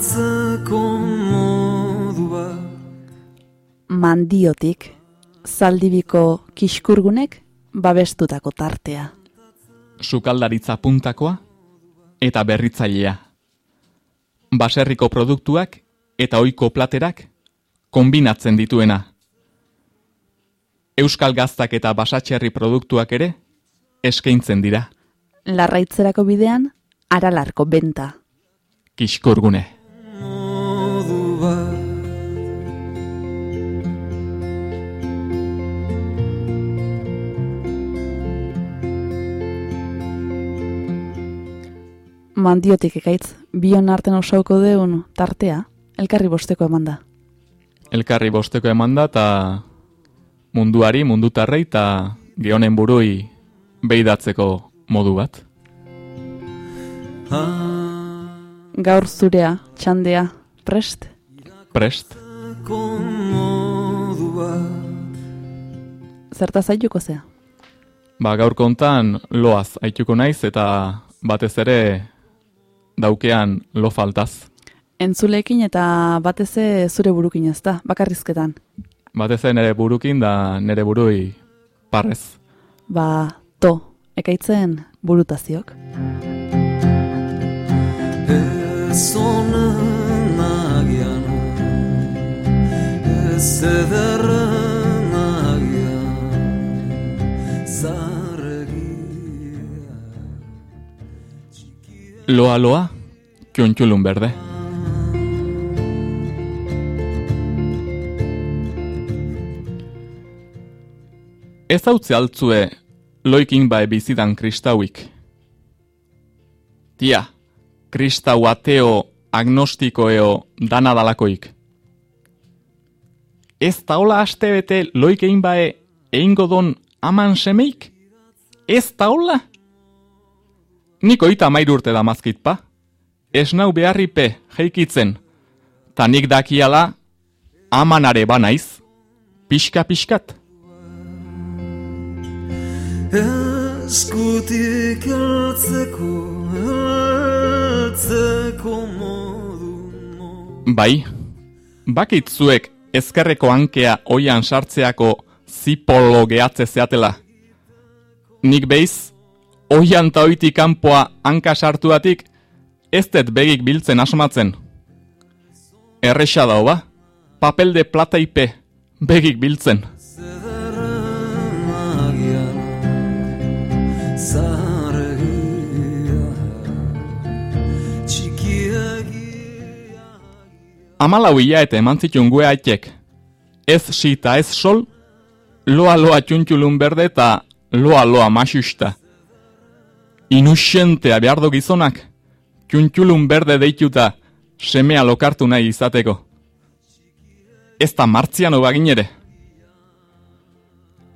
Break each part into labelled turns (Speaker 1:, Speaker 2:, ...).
Speaker 1: begiratzeko modua
Speaker 2: Mandiotik, zaldibiko kiskurgunek babestutako tartea.
Speaker 3: Sukaldaritza puntakoa eta berritzailea. Baserriko produktuak eta ohiko platerak kombinatzen dituena. Euskal gaztak eta basatxerri produktuak ere eskaintzen dira.
Speaker 2: Larraitzerako bidean, aralarko benta.
Speaker 3: Kiskurgune.
Speaker 2: Mandiotik ekaitz, bion arten osauko deun tartea, elkarri bosteko eman da.
Speaker 3: Elkarri bosteko eman da eta munduari, mundutarrei eta geonen burui beidatzeko modu bat.
Speaker 2: Gaur zurea, txandea, prest?
Speaker 3: Prest,
Speaker 2: Zertaz aituko zea?
Speaker 3: ba gaur kontan loaz aituko naiz eta batez ere daukean lo faltaz.
Speaker 2: Entzulekin eta batez zure burukin ez da, bakarrizketan.
Speaker 3: Batez ere nere burukin da nere burui parrez.
Speaker 2: Ba, to, ekaitzen burutaziok.
Speaker 1: Ez agian Ez ederren
Speaker 3: Loa loa, kiontxulun berde. Ez hautze altzue loikin bae bizidan kristauik. Tia, kristau ateo agnostikoeo dana dalakoik. Ez taola aste bete loikein bae eingo don aman semeik? Ez taola? Nik oita mairu urte da mazkitpa. Ez nau beharripe jeikitzen. Ta nik dakiala amanare banaiz. Pixka pixkat.
Speaker 1: Eskutik heltzeko Heltzeko modu
Speaker 3: Bai, bakit zuek ezkerreko hankea oian sartzeako zipolo gehatze zeatela. Nik beiz, oian ta kanpoa hanka sartuatik, ez dut begik biltzen asmatzen. Erresa dao ba, papel de plataipe begik biltzen. Amalau eta eman zitun gue aitek. Ez si eta ez sol, loa loa txuntxulun berde eta loa loa masusta. Inusentea behar do gizonak, txuntxulun berde deituta semea lokartu nahi izateko. Ez da martziano bagin ere.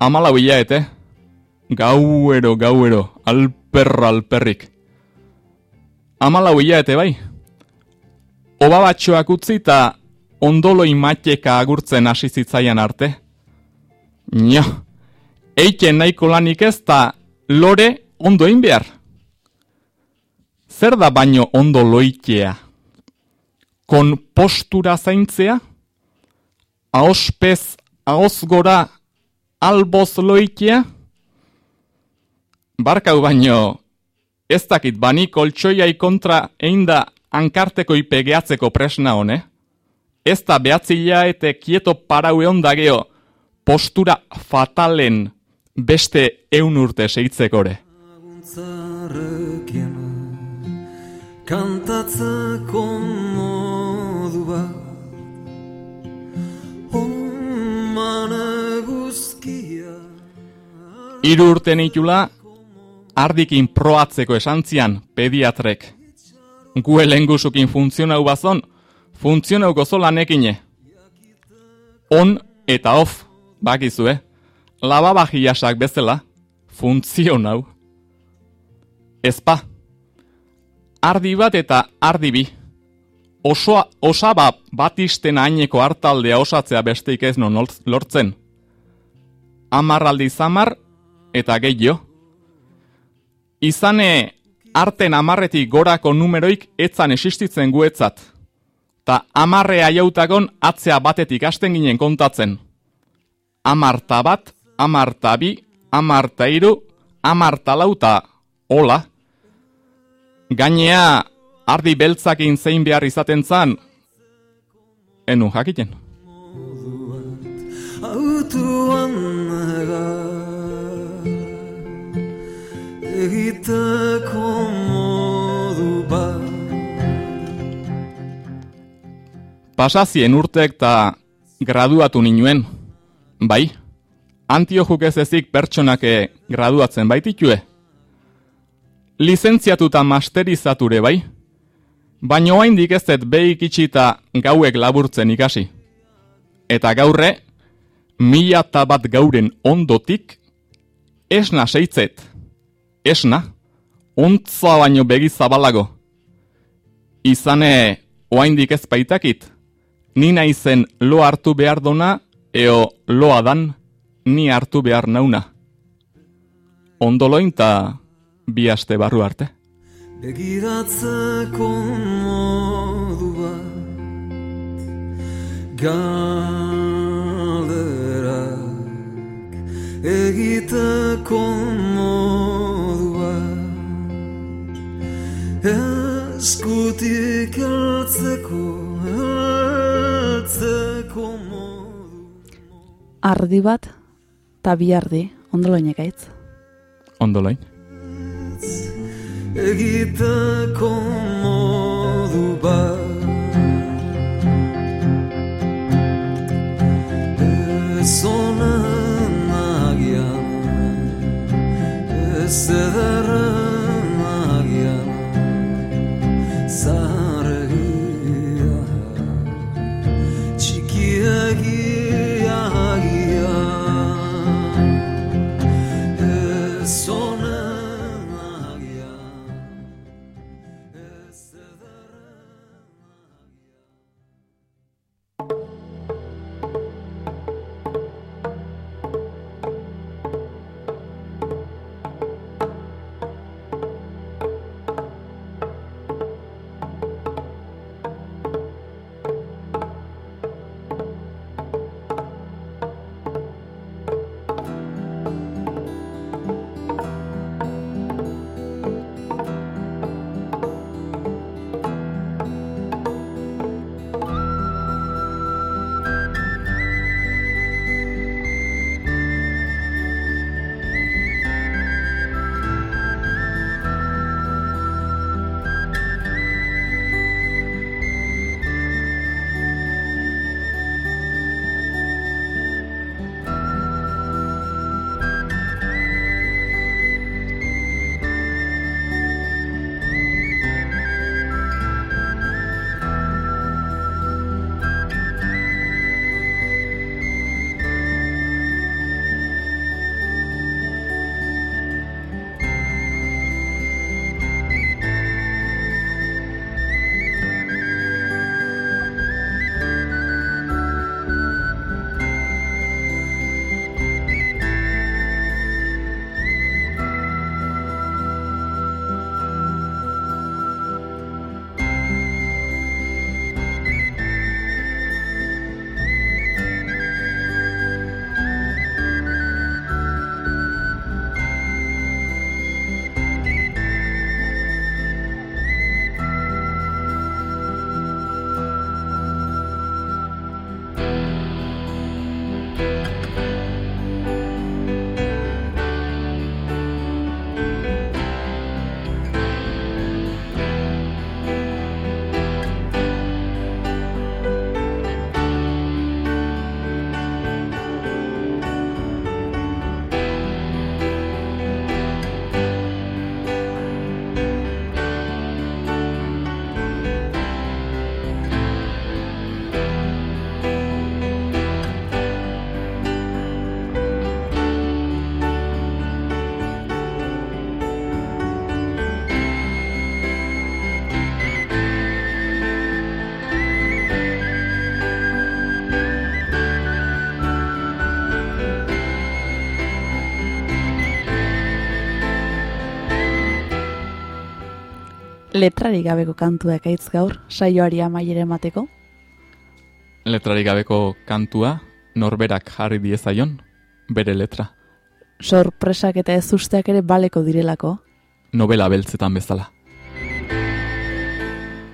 Speaker 3: Amalau hilabete, gauero, gauero, alperra, alperrik. Amalau hilabete bai, Oba batxoak utzi eta ondoloi mateka agurtzen hasi zitzaian arte. Nio, eiken nahiko lanik ez ta lore ondo egin behar. Zer da baino ondo loikea? Kon postura zaintzea? Ahospez, ahoz gora, alboz loikea? Barkau baino, ez dakit bani koltsoiai kontra einda hankarteko ipe gehatzeko presna hone? Ez da behatzila eta kieto paraue ondageo postura fatalen beste eun urte seitzekore.
Speaker 1: Laguntzarekin kantatzeko modua Oman eguzkia
Speaker 3: Hiru urte nitula, ardikin proatzeko esantzian pediatrek. Gue lengusukin funtzionau bazon, funtzionau gozolanekine. On eta off, bakizue, lababajiasak bezala, funtzionau. Ezpa, ardi bat eta ardi bi. Osoa, osaba batisten aineko hartaldea osatzea besteik ez non lortzen. Amar aldi zamar eta gehiago. Izane arten amarretik gorako numeroik etzan existitzen guetzat. Ta amarrea jautagon atzea batetik hasten ginen kontatzen. Amarta bat, amarta bi, amarta iru, amarta lauta, hola. Gainea, ardi beltzakin zein behar izaten zan, enu jakiten.
Speaker 1: Autuan naga Egiteko modu bat
Speaker 3: Pasazien urtek eta graduatu ninuen, bai, antiojuk ez ezik pertsonake graduatzen baititue. Lizentziatuta masterizature bai, baina oraindik ez dut behik itxita gauek laburtzen ikasi. Eta gaurre, mila eta bat gauren ondotik, esna seitzet, esna, ontza baino begi zabalago. Izane, oaindik ez baitakit, ni naizen lo hartu behar dona, eo loa dan, ni hartu behar nauna. Ondoloin ta bi aste barru arte.
Speaker 1: Begiratzeko modu bat Galderak egiteko modu bat Eskutik heltzeko, heltzeko modu
Speaker 2: Ardi bat, eta bi ardi, ondoloinek aitz.
Speaker 3: Ondoloin.
Speaker 1: Egiteko modu bat Ez honen agian Ez ederren
Speaker 2: letrari gabeko kantua ekaitz gaur, saioari amaiere emateko.
Speaker 3: Letrarik gabeko kantua norberak jarri diezaion, bere letra.
Speaker 2: Sorpresak eta ez usteak ere baleko direlako.
Speaker 3: Novela beltzetan bezala.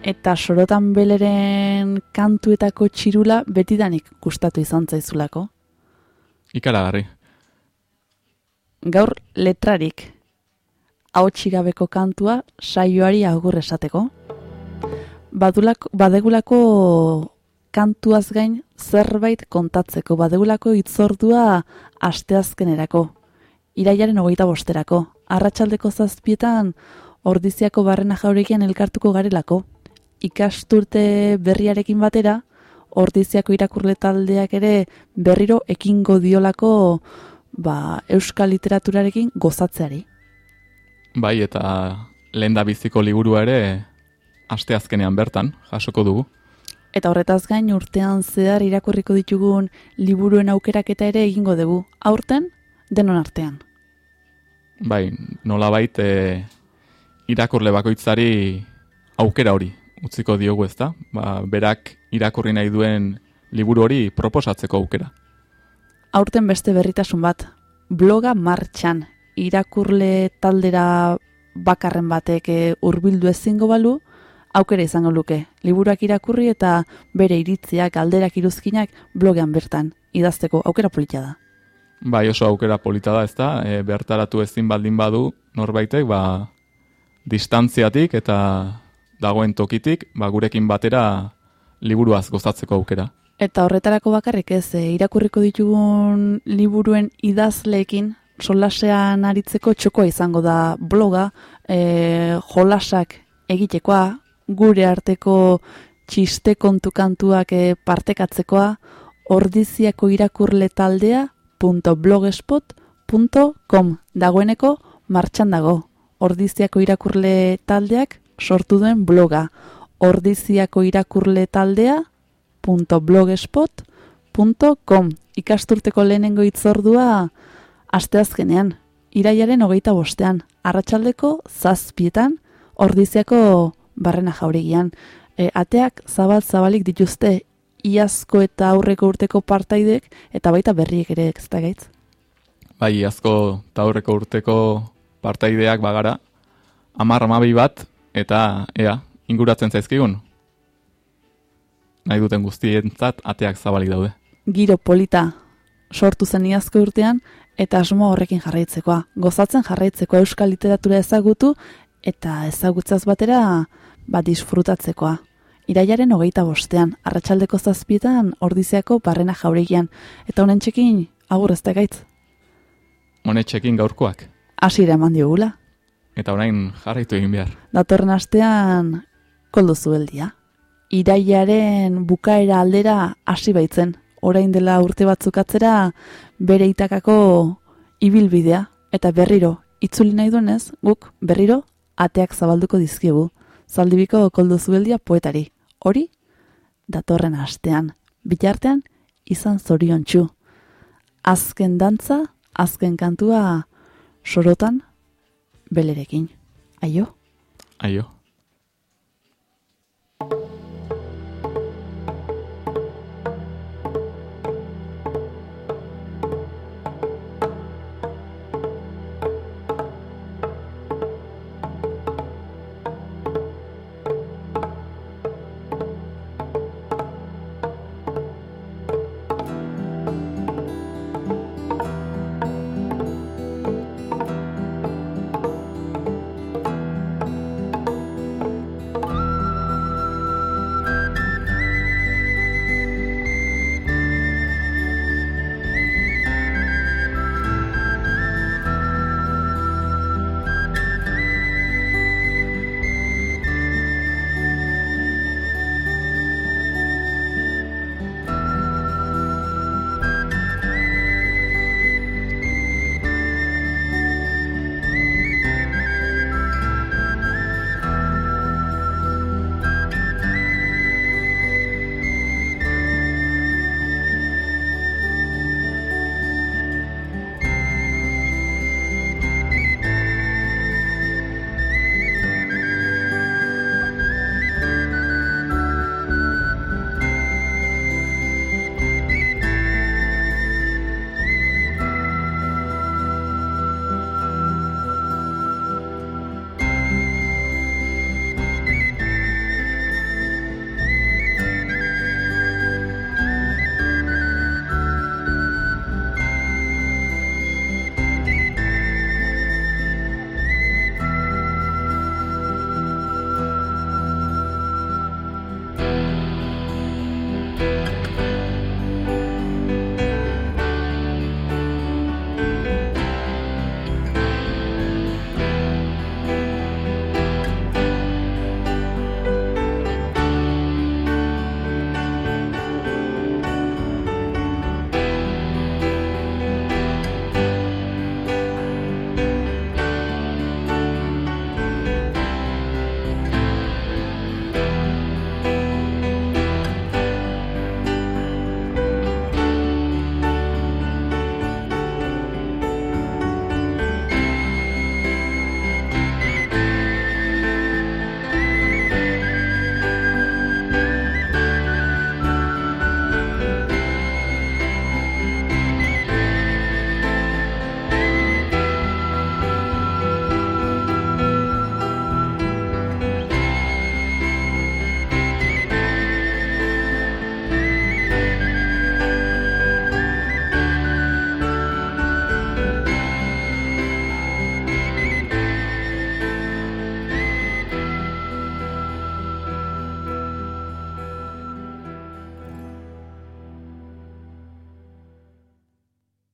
Speaker 2: Eta sorotan beleren kantuetako txirula betidanik gustatu izan zaizulako.
Speaker 3: Ikaragarri.
Speaker 2: Gaur letrarik gabeko kantua saioari agur esateko. Badulako, badegulako kantuaz gain zerbait kontatzeko, badegulako itzordua asteazkenerako, iraiaren hogeita bosterako, arratsaldeko zazpietan ordiziako barrena jaurekian elkartuko garelako, ikasturte berriarekin batera, ordiziako irakurle taldeak ere berriro ekingo diolako ba, euskal literaturarekin gozatzeari.
Speaker 3: Bai, eta lehen da biziko liburua ere asteazkenean bertan jasoko dugu.
Speaker 2: Eta horretaz gain urtean zehar irakurriko ditugun liburuen aukeraketa ere egingo dugu. Aurten, denon artean.
Speaker 3: Bai, nolabait e, irakurle bakoitzari aukera hori utziko diogu ezta? Ba, berak irakurri nahi duen liburu hori proposatzeko aukera.
Speaker 2: Aurten beste berritasun bat, bloga martxan, irakurle taldera bakarren batek eh, hurbildu ezingo balu, aukera izango luke. Liburuak irakurri eta bere iritziak, alderak iruzkinak blogean bertan, idazteko aukera polita da.
Speaker 3: Bai, oso aukera polita da, ezta? E, bertaratu ezin baldin badu norbaitek, ba, distantziatik eta dagoen tokitik, ba, gurekin batera liburuaz gozatzeko aukera.
Speaker 2: Eta horretarako bakarrik ez, e, irakurriko ditugun liburuen idazleekin solasean aritzeko txokoa izango da bloga, e, jolasak egitekoa, gure arteko txiste kontu kantuak e, partekatzekoa, ordiziako irakurle taldea .blogspot.com dagoeneko martxan dago. Ordiziako irakurle taldeak sortu duen bloga. Ordiziako irakurle taldea .blogspot.com ikasturteko lehenengo itzordua asteazkenean, iraiaren hogeita bostean, arratsaldeko zazpietan, ordiziako barrena jauregian. E, ateak zabal zabalik dituzte iazko eta aurreko urteko partaidek eta baita berriek ere ez da gaitz.
Speaker 3: Bai, iazko eta aurreko urteko partaideak bagara, amar amabi bat, eta ea, inguratzen zaizkigun. Nahi duten guztientzat ateak zabalik daude.
Speaker 2: Giro polita sortu zen iazko urtean eta asmo horrekin jarraitzekoa. Gozatzen jarraitzeko euskal literatura ezagutu eta ezagutzaz batera bat disfrutatzekoa. Iraiaren hogeita bostean, arratsaldeko zazpietan ordizeako barrena jauregian, eta honen txekin agur ez gaitz.
Speaker 3: Honetxekin gaurkoak,
Speaker 2: Hasiera eman diogula.
Speaker 3: eta orain jarraitu egin behar.
Speaker 2: Datorren astean koldo zubeldia. Iraiaren bukaera aldera hasi baitzen. Orain dela urte batzuk atzera bere itakako ibilbidea eta berriro itzuli nahi duenez, guk berriro ateak zabalduko dizkigu. Zaldibiko koldo zubeldia poetari. Hori datorren astean. Bitartean izan zoriontsu. Azken dantza, azken kantua sorotan belerekin. Aio?
Speaker 3: Aio.